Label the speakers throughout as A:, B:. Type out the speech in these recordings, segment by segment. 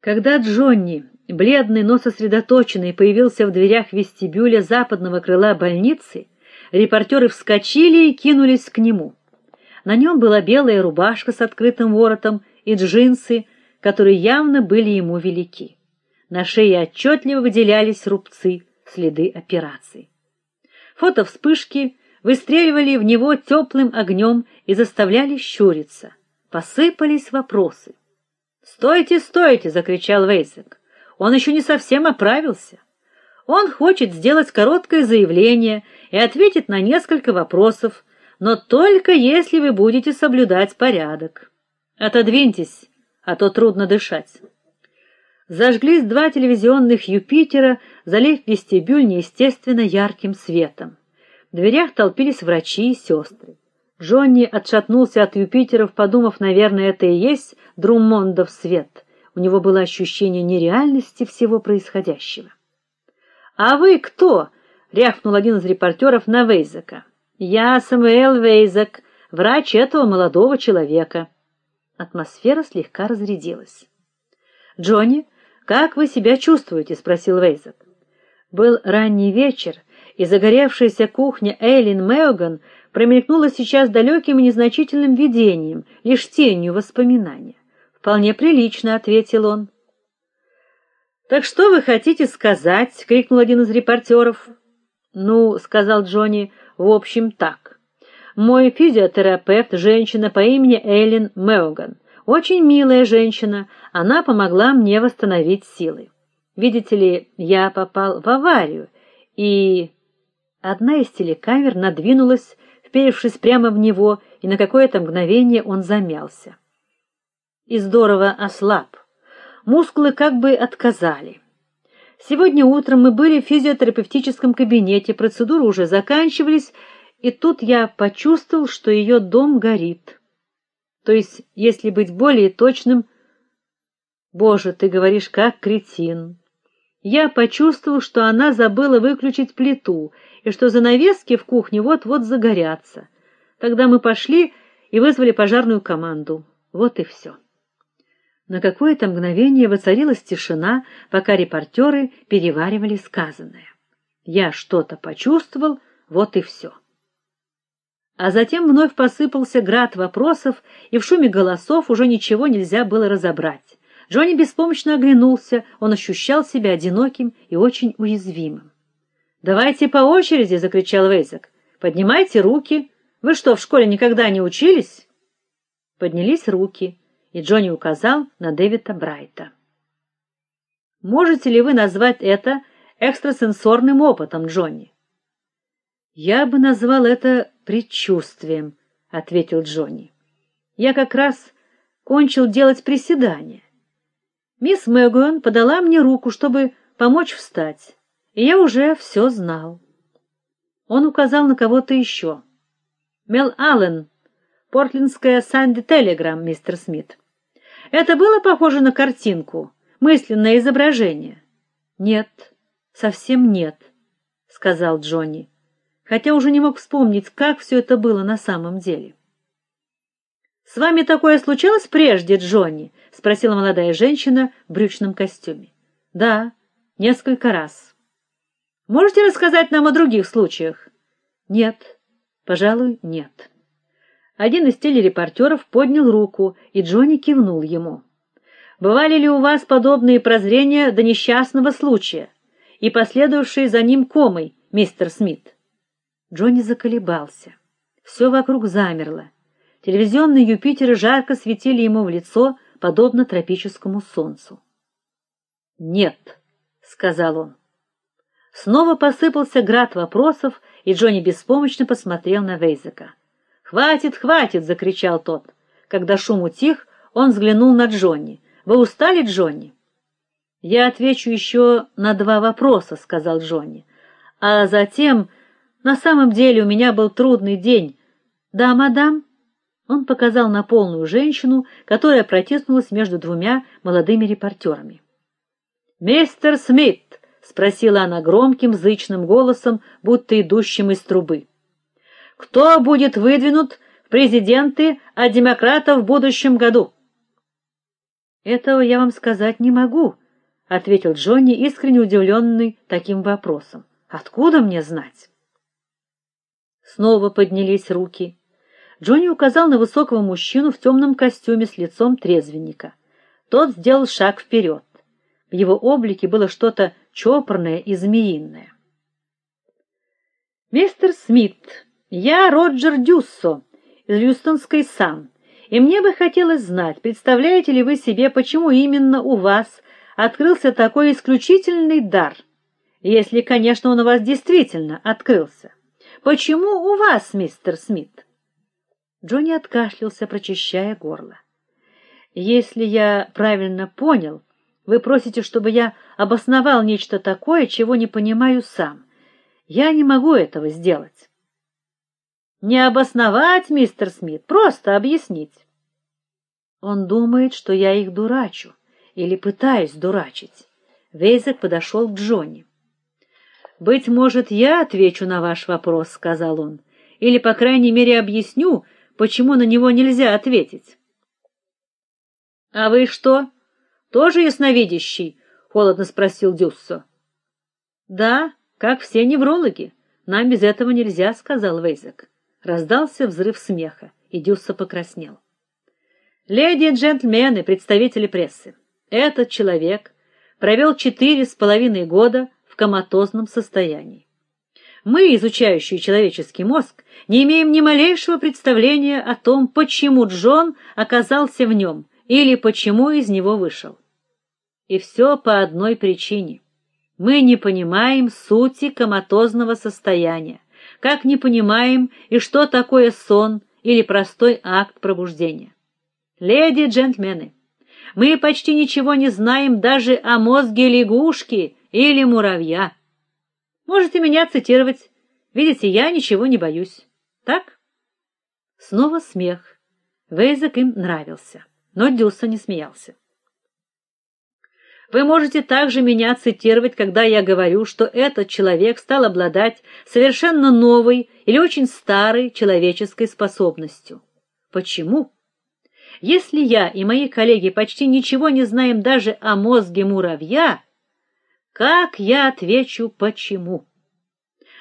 A: Когда Джонни, бледный, но сосредоточенный, появился в дверях вестибюля западного крыла больницы, репортеры вскочили и кинулись к нему. На нем была белая рубашка с открытым воротом и джинсы, которые явно были ему велики. На шее отчетливо выделялись рубцы, следы операции. Фото вспышки выстреливали в него теплым огнем и заставляли щуриться. Посыпались вопросы. "Стойте, стойте!" закричал Вейсек. "Он еще не совсем оправился. Он хочет сделать короткое заявление и ответить на несколько вопросов, но только если вы будете соблюдать порядок. Отодвиньтесь, а то трудно дышать". Зажглись два телевизионных Юпитера, залив вестибюль неестественно ярким светом. В дверях толпились врачи и сестры. Джонни отшатнулся от Юпитеров, подумав, наверное, это и есть Друммондов свет. У него было ощущение нереальности всего происходящего. "А вы кто?" рявкнул один из репортеров на Вейзека. "Я Самуэл Вейзек, врач этого молодого человека". Атмосфера слегка разрядилась. "Джонни, как вы себя чувствуете?" спросил Вейзек. Был ранний вечер, и загоревшаяся кухня Эйлин Меоган промелькнула сейчас далеким и незначительным видением, лишь тенью воспоминания. "Вполне прилично", ответил он. "Так что вы хотите сказать?" крикнул один из репортеров. "Ну, сказал Джонни, в общем, так. Мой физиотерапевт женщина по имени Эллен Меоган. Очень милая женщина, она помогла мне восстановить силы. Видите ли, я попал в аварию, и одна из телекамер надвинулась вперевшись прямо в него, и на какое-то мгновение он замялся. И здорово ослаб. Мускулы как бы отказали. Сегодня утром мы были в физиотерапевтическом кабинете, процедуры уже заканчивались, и тут я почувствовал, что ее дом горит. То есть, если быть более точным, Боже, ты говоришь как кретин. Я почувствовал, что она забыла выключить плиту, и что занавески в кухне вот-вот загорятся. Тогда мы пошли и вызвали пожарную команду. Вот и все. На какое-то мгновение воцарилась тишина, пока репортеры переваривали сказанное. Я что-то почувствовал, вот и все. А затем вновь посыпался град вопросов, и в шуме голосов уже ничего нельзя было разобрать. Джонни беспомощно оглянулся, он ощущал себя одиноким и очень уязвимым. Давайте по очереди, закричал Вейзек. Поднимайте руки. Вы что, в школе никогда не учились? Поднялись руки, и Джонни указал на Дэвида Брайта. Можете ли вы назвать это экстрасенсорным опытом, Джонни? Я бы назвал это предчувствием, ответил Джонни. Я как раз кончил делать приседания. Мисс Мэгуэн подала мне руку, чтобы помочь встать я уже все знал. Он указал на кого-то еще. Мел Аллен, Портлендская Санди Телеграм, мистер Смит. Это было похоже на картинку, мысленное изображение. Нет, совсем нет, сказал Джонни, хотя уже не мог вспомнить, как все это было на самом деле. С вами такое случалось прежде, Джонни? спросила молодая женщина в брючном костюме. Да, несколько раз. Можете рассказать нам о других случаях? Нет. Пожалуй, нет. Один из телерепортеров поднял руку, и Джонни кивнул ему. Бывали ли у вас подобные прозрения до несчастного случая и последовавшие за ним комой, мистер Смит? Джонни заколебался. Все вокруг замерло. Телевизионные Юпитеры жарко светили ему в лицо, подобно тропическому солнцу. "Нет", сказал он. Снова посыпался град вопросов, и Джонни беспомощно посмотрел на Вейзека. "Хватит, хватит", закричал тот. Когда шум утих, он взглянул на Джонни. "Вы устали, Джонни?" "Я отвечу еще на два вопроса", сказал Джонни. "А затем, на самом деле, у меня был трудный день. Да, мадам?" Он показал на полную женщину, которая протиснулась между двумя молодыми репортерами. "Мистер Смит", спросила она громким зычным голосом, будто идущим из трубы. Кто будет выдвинут в президенты от демократов в будущем году? Этого я вам сказать не могу, ответил Джонни, искренне удивленный таким вопросом. Откуда мне знать? Снова поднялись руки. Джонни указал на высокого мужчину в темном костюме с лицом трезвенника. Тот сделал шаг вперед. В его облике было что-то чопорное и змеиное. Мистер Смит, я Роджер Дюссо из Льюстонской Сан. И мне бы хотелось знать, представляете ли вы себе, почему именно у вас открылся такой исключительный дар? Если, конечно, он у вас действительно открылся. Почему у вас, мистер Смит? Джонни откашлялся, прочищая горло. Если я правильно понял, вы просите, чтобы я обосновал нечто такое, чего не понимаю сам. Я не могу этого сделать. Не обосновать, мистер Смит, просто объяснить. Он думает, что я их дурачу или пытаюсь дурачить. Вейзек подошел к Джонни. Быть может, я отвечу на ваш вопрос, сказал он, или по крайней мере объясню, почему на него нельзя ответить. А вы что, тоже ясновидящий? холодно спросил Дюссо. Да, как все неврологи. Нам без этого нельзя, сказал Вейзек. Раздался взрыв смеха, и Дюсса покраснел. Леди и джентльмены, представители прессы. Этот человек провел четыре с половиной года в коматозном состоянии. Мы, изучающие человеческий мозг, не имеем ни малейшего представления о том, почему Джон оказался в нем или почему из него вышел. И все по одной причине. Мы не понимаем сути коматозного состояния как не понимаем и что такое сон или простой акт пробуждения. Леди джентльмены, мы почти ничего не знаем даже о мозге лягушки или муравья. Можете меня цитировать. Видите, я ничего не боюсь. Так? Снова смех. Вейзек им нравился, но Дюса не смеялся. Вы можете также меня цитировать, когда я говорю, что этот человек стал обладать совершенно новой или очень старой человеческой способностью. Почему? Если я и мои коллеги почти ничего не знаем даже о мозге муравья, как я отвечу почему?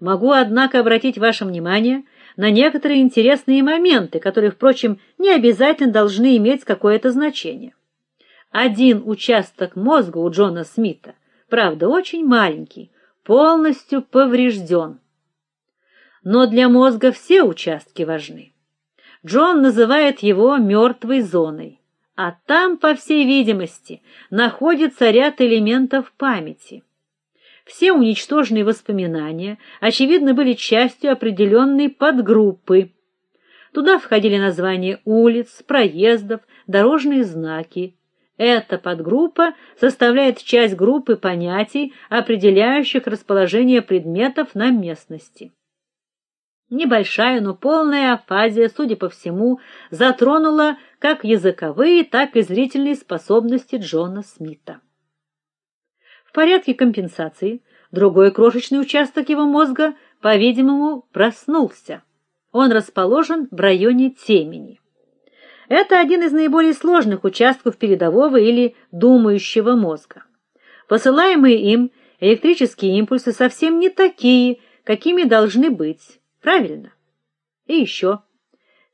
A: Могу, однако, обратить ваше внимание на некоторые интересные моменты, которые, впрочем, не обязательно должны иметь какое-то значение. Один участок мозга у Джона Смита, правда, очень маленький, полностью поврежден. Но для мозга все участки важны. Джон называет его мертвой зоной, а там, по всей видимости, находится ряд элементов памяти. Все уничтоженные воспоминания, очевидно, были частью определенной подгруппы. Туда входили названия улиц, проездов, дорожные знаки, эта подгруппа составляет часть группы понятий, определяющих расположение предметов на местности. Небольшая, но полная афазия, судя по всему, затронула как языковые, так и зрительные способности Джона Смита. В порядке компенсации другой крошечный участок его мозга, по-видимому, проснулся. Он расположен в районе темени. Это один из наиболее сложных участков передового или думающего мозга. Посылаемые им электрические импульсы совсем не такие, какими должны быть. Правильно? И еще.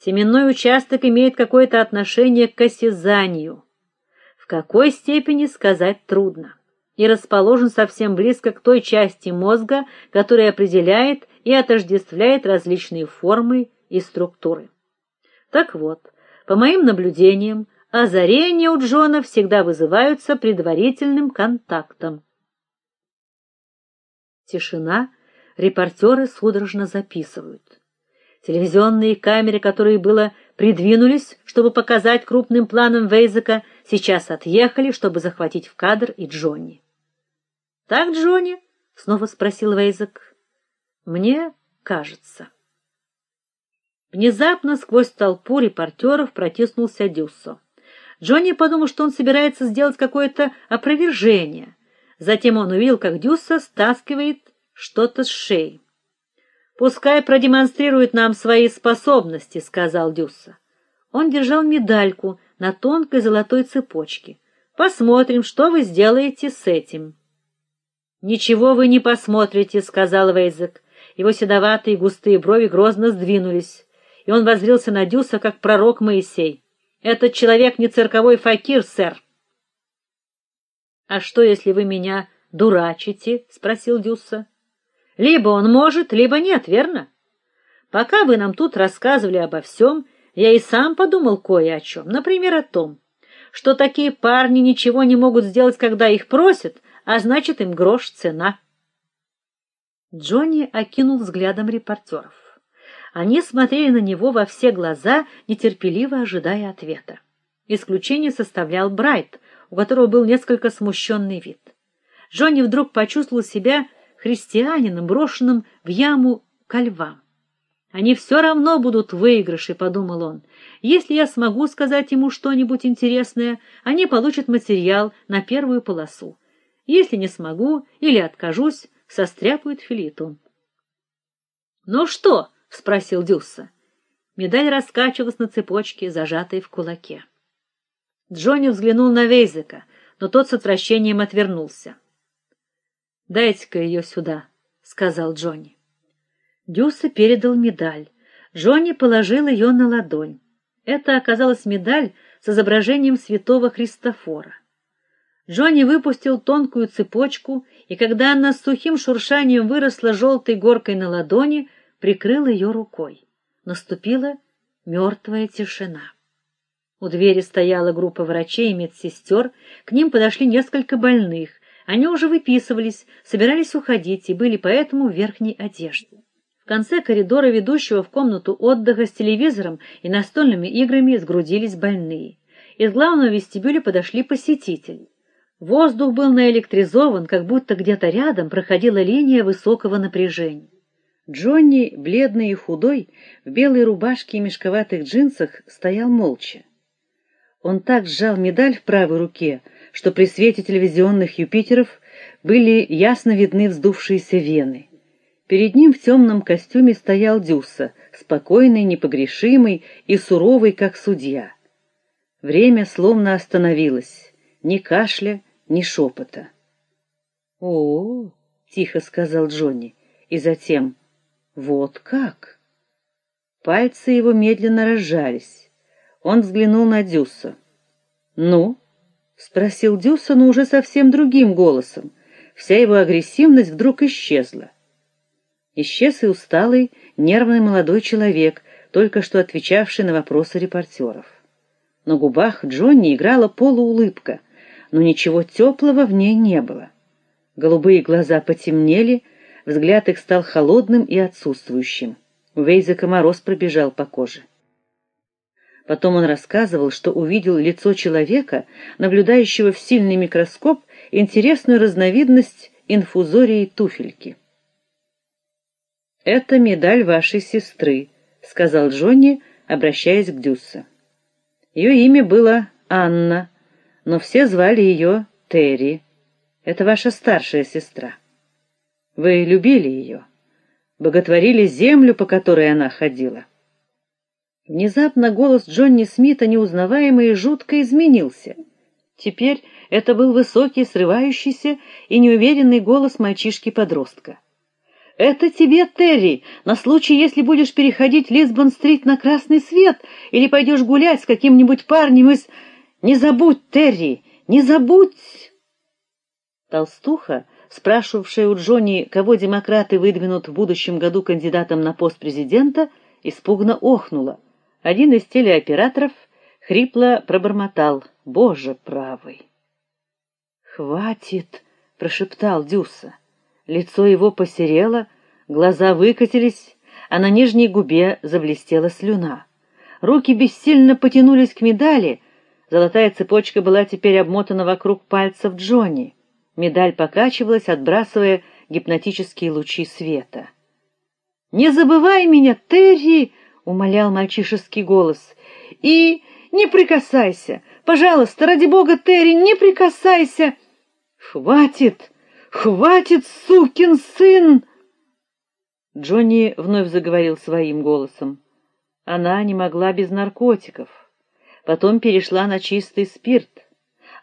A: Теменной участок имеет какое-то отношение к осязанию. В какой степени сказать трудно. И расположен совсем близко к той части мозга, которая определяет и отождествляет различные формы и структуры. Так вот, по моим наблюдениям, озарения у Джона всегда вызываются предварительным контактом. Тишина, репортеры судорожно записывают. Телевизионные камеры, которые было придвинулись, чтобы показать крупным планом Вейзека, сейчас отъехали, чтобы захватить в кадр и Джонни. "Так, Джонни?" снова спросил Вейзек. "Мне кажется". Внезапно сквозь толпу репортеров протиснулся Дюссо. Джонни подумал, что он собирается сделать какое-то опровержение. Затем он увидел, как Дюссо стаскивает что-то с шеи. Пускай продемонстрирует нам свои способности, сказал Дюссо. Он держал медальку на тонкой золотой цепочке, Посмотрим, что вы сделаете с этим. Ничего вы не посмотрите, сказал Вейзек. Его седоватые густые брови грозно сдвинулись, и он воззрился на Дюса как пророк Моисей. Этот человек не цирковой факир, сэр. А что, если вы меня дурачите, спросил Дюсса. Либо он может, либо нет, верно? Пока вы нам тут рассказывали обо всем, я и сам подумал кое о чем, например, о том, что такие парни ничего не могут сделать, когда их просят, а значит, им грош цена. Джонни окинул взглядом репортеров. Они смотрели на него во все глаза, нетерпеливо ожидая ответа. Исключение составлял Брайт, у которого был несколько смущенный вид. Джонни вдруг почувствовал себя христианином, брошенным в яму ко львам. Они все равно будут в выигрыше, подумал он. Если я смогу сказать ему что-нибудь интересное, они получат материал на первую полосу. Если не смогу или откажусь, состряпают филитон. "Ну что?" Спросил Дюсса. Медаль раскачивалась на цепочке, зажатой в кулаке. Джонни взглянул на Вейзека, но тот с отвращением отвернулся. "Дайте-ка ее сюда", сказал Джонни. Дюсса передал медаль. Джонни положил ее на ладонь. Это оказалась медаль с изображением святого Христофора. Джонни выпустил тонкую цепочку, и когда она с сухим шуршанием выросла желтой горкой на ладони, прикрыл ее рукой. Наступила мертвая тишина. У двери стояла группа врачей и медсестер, к ним подошли несколько больных. Они уже выписывались, собирались уходить и были поэтому в верхней одежде. В конце коридора, ведущего в комнату отдыха с телевизором и настольными играми, сгрудились больные. Из главного вестибюля подошли посетители. Воздух был наэлектризован, как будто где-то рядом проходила линия высокого напряжения. Джонни, бледный и худой, в белой рубашке и мешковатых джинсах, стоял молча. Он так сжал медаль в правой руке, что при свете телевизионных Юпитеров были ясно видны вздувшиеся вены. Перед ним в темном костюме стоял Дюсса, спокойный, непогрешимый и суровый, как судья. Время словно остановилось, ни кашля, ни шепота. "О", тихо сказал Джонни, и затем: "Вот как?" Пальцы его медленно разжались. Он взглянул на Дюсса. "Ну?" спросил Дюсса, но уже совсем другим голосом. Вся его агрессивность вдруг исчезла. Исчез и усталый, нервный молодой человек, только что отвечавший на вопросы репортеров. На губах Джонни играла полуулыбка, но ничего теплого в ней не было. Голубые глаза потемнели, взгляд их стал холодным и отсутствующим. У Вейзека мороз пробежал по коже. Потом он рассказывал, что увидел лицо человека, наблюдающего в сильный микроскоп интересную разновидность инфузории туфельки. Это медаль вашей сестры, сказал Джонни, обращаясь к Дюссе. Ее имя было Анна, но все звали ее Терри. Это ваша старшая сестра. Вы любили ее, боготворили землю, по которой она ходила. Внезапно голос Джонни Смита неузнаваемый и жутко изменился. Теперь это был высокий, срывающийся и неуверенный голос мальчишки-подростка. Это тебе, Терри, на случай, если будешь переходить Лисбон-стрит на красный свет или пойдешь гулять с каким-нибудь парнем из Не забудь, Терри, не забудь. Толстуха, спрашивавшая у Джонни, кого демократы выдвинут в будущем году кандидатом на пост президента, испуганно охнула. Один из телеоператоров хрипло пробормотал: "Боже правый". "Хватит", прошептал Дюса. Лицо его посерело, глаза выкатились, а на нижней губе заблестела слюна. Руки бессильно потянулись к медали. Золотая цепочка была теперь обмотана вокруг пальцев Джонни. Медаль покачивалась, отбрасывая гипнотические лучи света. "Не забывай меня, Терри", умолял мальчишеский голос. "И не прикасайся. Пожалуйста, ради бога, Терри, не прикасайся". "Хватит", Хватит, сукин сын! Джонни вновь заговорил своим голосом. Она не могла без наркотиков. Потом перешла на чистый спирт.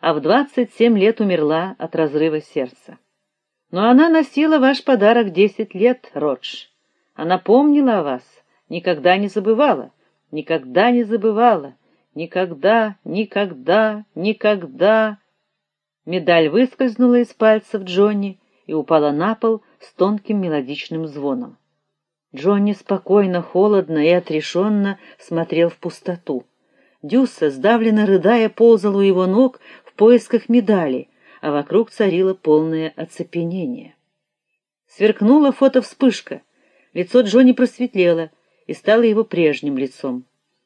A: А в двадцать семь лет умерла от разрыва сердца. Но она носила ваш подарок десять лет, Родж. Она помнила о вас, никогда не забывала, никогда не забывала, никогда, никогда, никогда. Медаль выскользнула из пальцев Джонни и упала на пол с тонким мелодичным звоном. Джонни спокойно, холодно и отрешенно смотрел в пустоту. Дюсса, сдавленно рыдая, ползала у его ног поисках медали, а вокруг царило полное оцепенение. Сверкнула фотовспышка. Лицо Джонни просветлело и стало его прежним лицом.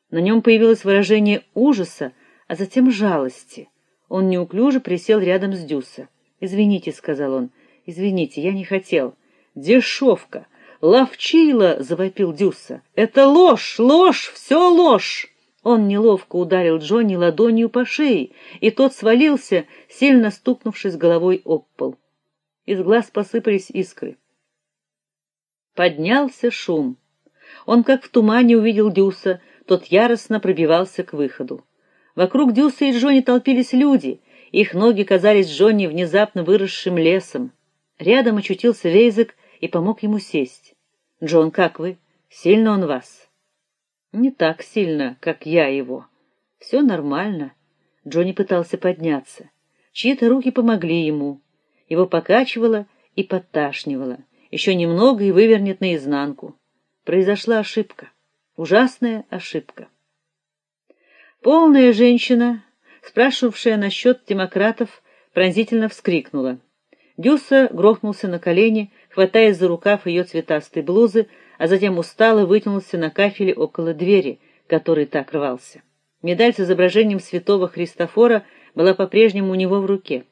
A: На нем появилось выражение ужаса, а затем жалости. Он неуклюже присел рядом с Дюсса. "Извините", сказал он. "Извините, я не хотел". "Дешевка, ловчила", завопил Дюсса. "Это ложь, ложь, все ложь!" Он неловко ударил Джонни ладонью по шее, и тот свалился, сильно стукнувшись головой об пол. Из глаз посыпались искры. Поднялся шум. Он как в тумане увидел Дюса, тот яростно пробивался к выходу. Вокруг Дюса и Джонни толпились люди, их ноги казались Джонни внезапно выросшим лесом. Рядом очутился Вейзек и помог ему сесть. "Джон, как вы? Сильно он вас?" Не так сильно, как я его. Все нормально. Джонни пытался подняться. Чьи-то руки помогли ему. Его покачивало и подташнивало. Еще немного и вывернет наизнанку. Произошла ошибка. Ужасная ошибка. Полная женщина, спрашивавшая насчет демократов, пронзительно вскрикнула. Дюса грохнулся на колени, хватаясь за рукав ее цветастой блузы, а затем устало вытянулся на кафеле около двери, который так рвался. Медаль с изображением святого Христофора была по-прежнему у него в руке.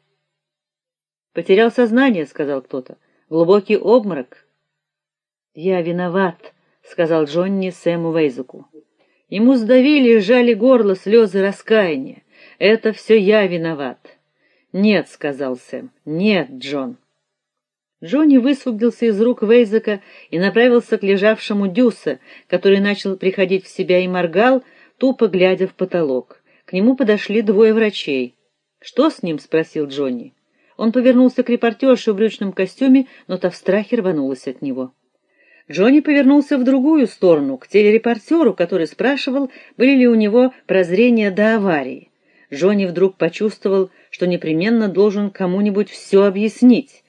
A: Потерял сознание, сказал кто-то. Глубокий обморок. Я виноват, сказал Джонни Сэму Вейзуку. Ему сдавили и сжали горло слезы раскаяния. Это все я виноват. Нет, сказал Сэм. Нет, Джон. Джонни высвободился из рук Вейзека и направился к лежавшему Дюса, который начал приходить в себя и моргал, тупо глядя в потолок. К нему подошли двое врачей. "Что с ним?" спросил Джонни. Он повернулся к репортерше в брючном костюме, но та в страхе рванулась от него. Джонни повернулся в другую сторону, к телерепортеру, который спрашивал, были ли у него прозрения до аварии. Джонни вдруг почувствовал, что непременно должен кому-нибудь все объяснить.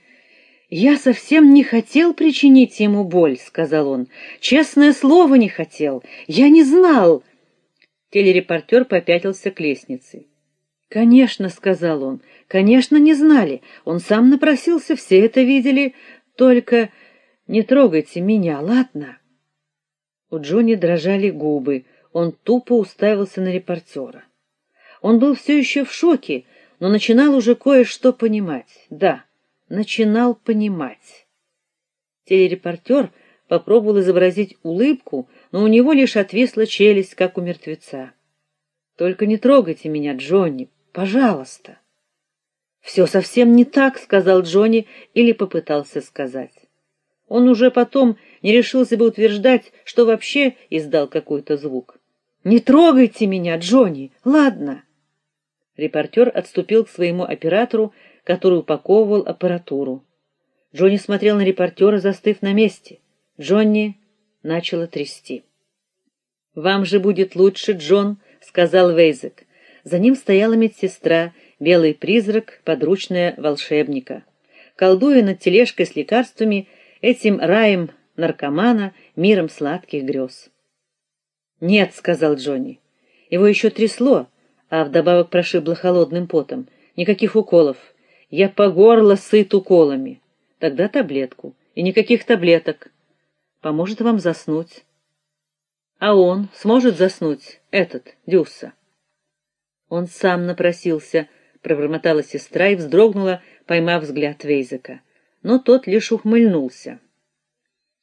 A: Я совсем не хотел причинить ему боль, сказал он. Честное слово, не хотел. Я не знал. Телерепортер попятился к лестнице. Конечно, сказал он. Конечно, не знали. Он сам напросился, все это видели. Только не трогайте меня, ладно? У Джонни дрожали губы. Он тупо уставился на репортера. Он был все еще в шоке, но начинал уже кое-что понимать. Да начинал понимать. Телерепортер попробовал изобразить улыбку, но у него лишь отвисла челюсть, как у мертвеца. Только не трогайте меня, Джонни, пожалуйста. «Все совсем не так, сказал Джонни или попытался сказать. Он уже потом не решился бы утверждать, что вообще издал какой-то звук. Не трогайте меня, Джонни. Ладно. Репортер отступил к своему оператору который упаковывал аппаратуру. Джонни смотрел на репортера, застыв на месте. Джонни начало трясти. Вам же будет лучше, Джон, сказал Вейзек. За ним стояла медсестра, белый призрак, подручная волшебника. Колдуя над тележкой с лекарствами, этим раем наркомана, миром сладких грез. "Нет", сказал Джонни. Его еще трясло, а вдобавок прошибло холодным потом. Никаких уколов. Я по горло сыт уколами. Тогда таблетку. И никаких таблеток. Поможет вам заснуть. А он сможет заснуть, этот, Дюсса. Он сам напросился, пробормотала сестра и вздрогнула, поймав взгляд Вейзека. Но тот лишь ухмыльнулся.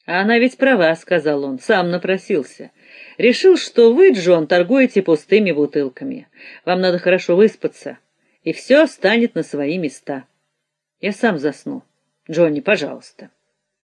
A: А она ведь права, сказал он, сам напросился. Решил, что вы, Джон, торгуете пустыми бутылками. Вам надо хорошо выспаться и все станет на свои места. Я сам засну. Джонни, пожалуйста.